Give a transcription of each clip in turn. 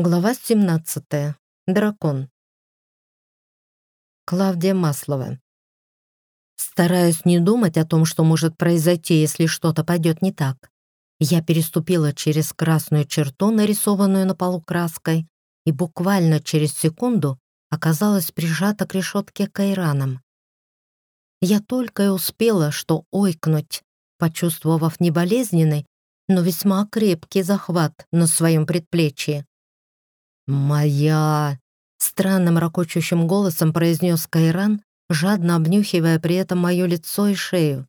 Глава 17. Дракон. Клавдия Маслова. Стараясь не думать о том, что может произойти, если что-то пойдет не так, я переступила через красную черту, нарисованную на полу краской, и буквально через секунду оказалась прижата к решетке кайраном. Я только и успела, что ойкнуть, почувствовав не болезненный, но весьма крепкий захват на своем предплечье. «Моя!» — странным ракочущим голосом произнес Кайран, жадно обнюхивая при этом мое лицо и шею.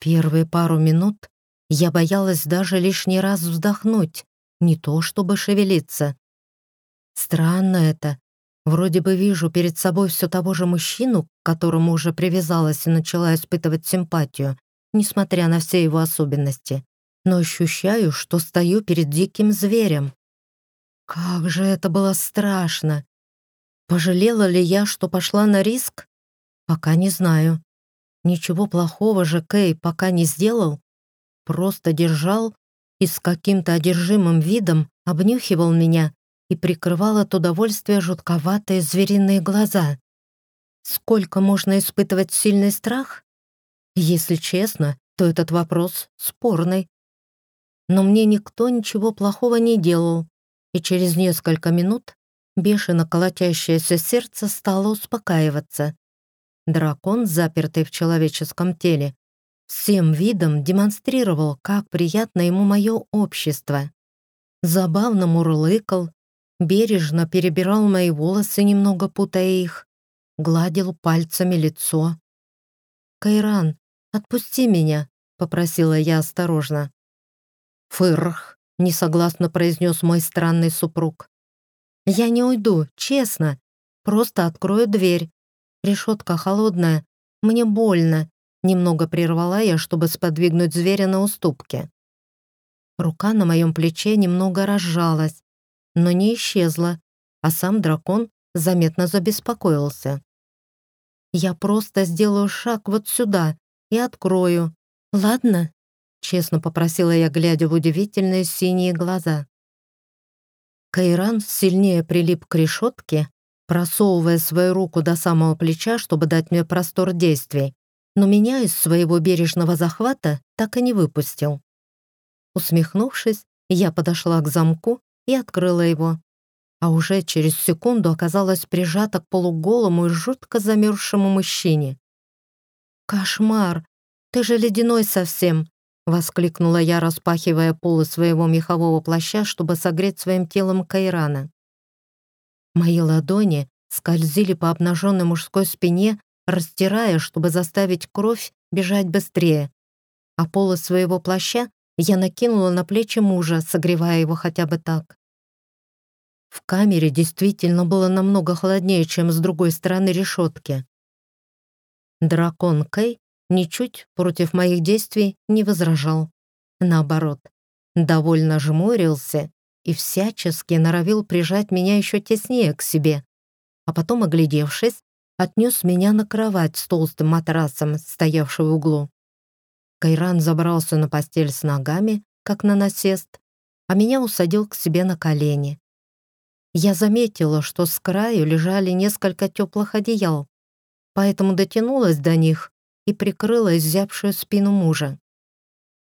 Первые пару минут я боялась даже лишний раз вздохнуть, не то чтобы шевелиться. Странно это. Вроде бы вижу перед собой все того же мужчину, к которому уже привязалась и начала испытывать симпатию, несмотря на все его особенности. Но ощущаю, что стою перед диким зверем. Как же это было страшно! Пожалела ли я, что пошла на риск? Пока не знаю. Ничего плохого же Кей пока не сделал. Просто держал и с каким-то одержимым видом обнюхивал меня и прикрывал от удовольствия жутковатые звериные глаза. Сколько можно испытывать сильный страх? Если честно, то этот вопрос спорный. Но мне никто ничего плохого не делал, и через несколько минут бешено колотящееся сердце стало успокаиваться. Дракон, запертый в человеческом теле, всем видом демонстрировал, как приятно ему мое общество. Забавно мурлыкал, бережно перебирал мои волосы, немного путая их, гладил пальцами лицо. «Кайран, отпусти меня», — попросила я осторожно. «Фырх», несогласно произнес мой странный супруг. «Я не уйду, честно. Просто открою дверь. Решетка холодная. Мне больно». Немного прервала я, чтобы сподвигнуть зверя на уступке. Рука на моем плече немного разжалась, но не исчезла, а сам дракон заметно забеспокоился. «Я просто сделаю шаг вот сюда и открою. Ладно?» Честно попросила я, глядя в удивительные синие глаза. Кайран сильнее прилип к решетке, просовывая свою руку до самого плеча, чтобы дать мне простор действий, но меня из своего бережного захвата так и не выпустил. Усмехнувшись, я подошла к замку и открыла его, а уже через секунду оказалась прижата к полуголому и жутко замерзшему мужчине. «Кошмар! Ты же ледяной совсем!» Воскликнула я, распахивая полы своего мехового плаща, чтобы согреть своим телом Кайрана. Мои ладони скользили по обнаженной мужской спине, растирая, чтобы заставить кровь бежать быстрее. А полы своего плаща я накинула на плечи мужа, согревая его хотя бы так. В камере действительно было намного холоднее, чем с другой стороны решетки. Дракон Кэй ничуть против моих действий не возражал. Наоборот, довольно жмурился и всячески норовил прижать меня еще теснее к себе, а потом, оглядевшись, отнес меня на кровать с толстым матрасом, стоявший в углу. Кайран забрался на постель с ногами, как на насест, а меня усадил к себе на колени. Я заметила, что с краю лежали несколько теплых одеял, поэтому дотянулась до них и прикрыла изябшую спину мужа.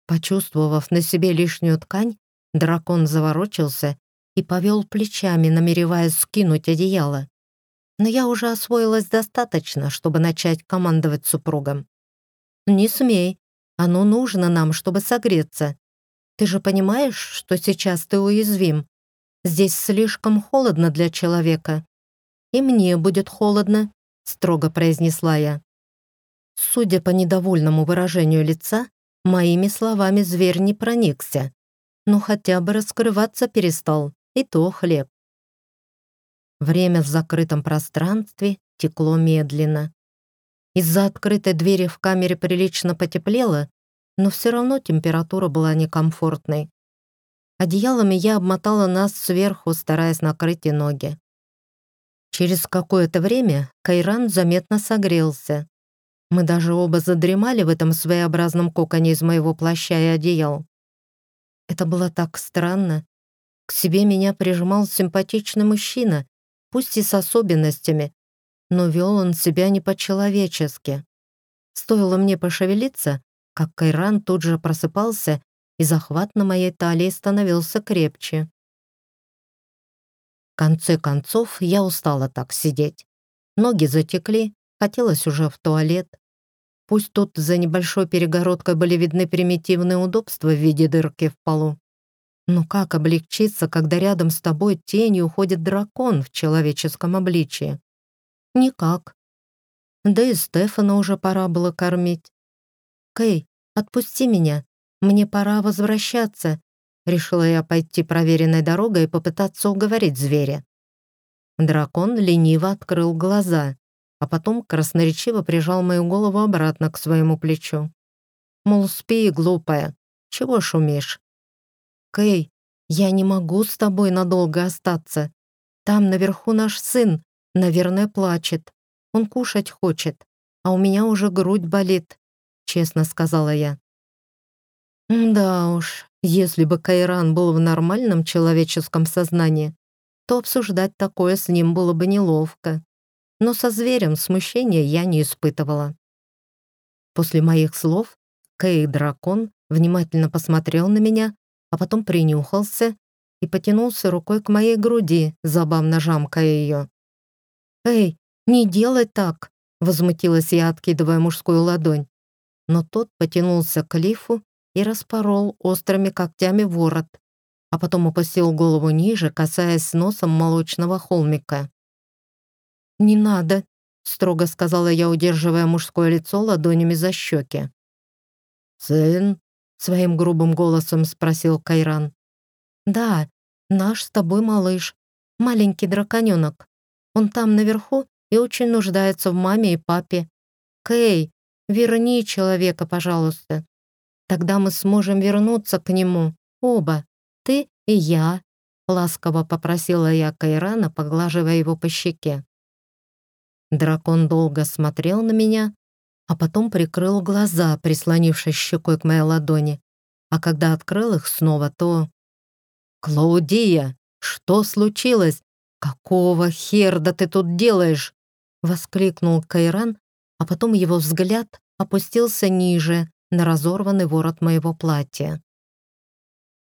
Почувствовав на себе лишнюю ткань, дракон заворочился и повел плечами, намереваясь скинуть одеяло. Но я уже освоилась достаточно, чтобы начать командовать супругом. «Не смей, оно нужно нам, чтобы согреться. Ты же понимаешь, что сейчас ты уязвим. Здесь слишком холодно для человека. И мне будет холодно», — строго произнесла я. Судя по недовольному выражению лица, моими словами зверь не проникся, но хотя бы раскрываться перестал, и то хлеб. Время в закрытом пространстве текло медленно. Из-за открытой двери в камере прилично потеплело, но все равно температура была некомфортной. Одеялами я обмотала нас сверху, стараясь накрыть и ноги. Через какое-то время Кайран заметно согрелся. Мы даже оба задремали в этом своеобразном коконе из моего плаща и одеял. Это было так странно. К себе меня прижимал симпатичный мужчина, пусть и с особенностями, но вел он себя не по-человечески. Стоило мне пошевелиться, как Кайран тут же просыпался, и захват на моей талии становился крепче. В конце концов, я устала так сидеть. Ноги затекли, хотелось уже в туалет. Пусть тут за небольшой перегородкой были видны примитивные удобства в виде дырки в полу. Но как облегчиться, когда рядом с тобой тенью уходит дракон в человеческом обличии? Никак. Да и Стефана уже пора было кормить. «Кэй, отпусти меня. Мне пора возвращаться», Решила я пойти проверенной дорогой и попытаться уговорить зверя. Дракон лениво открыл глаза, а потом красноречиво прижал мою голову обратно к своему плечу. Мол, спи, глупая, чего шумишь? Кей, я не могу с тобой надолго остаться. Там наверху наш сын, наверное, плачет. Он кушать хочет, а у меня уже грудь болит», — честно сказала я. «Да уж, если бы Кайран был в нормальном человеческом сознании, то обсуждать такое с ним было бы неловко. Но со зверем смущения я не испытывала». После моих слов Кей-дракон внимательно посмотрел на меня, а потом принюхался и потянулся рукой к моей груди, забавно жамкая ее. «Эй, «Не делай так!» — возмутилась я, откидывая мужскую ладонь. Но тот потянулся к лифу и распорол острыми когтями ворот, а потом опустил голову ниже, касаясь носом молочного холмика. «Не надо», — строго сказала я, удерживая мужское лицо ладонями за щеки. «Сын?» — своим грубым голосом спросил Кайран. «Да, наш с тобой малыш, маленький драконёнок. Он там наверху и очень нуждается в маме и папе. Кей, верни человека, пожалуйста. Тогда мы сможем вернуться к нему, оба, ты и я», — ласково попросила я Кайрана, поглаживая его по щеке. Дракон долго смотрел на меня, а потом прикрыл глаза, прислонившись щекой к моей ладони. А когда открыл их снова, то... «Клаудия, что случилось? Какого херда ты тут делаешь?» Воскликнул Кайран, а потом его взгляд опустился ниже, на разорванный ворот моего платья.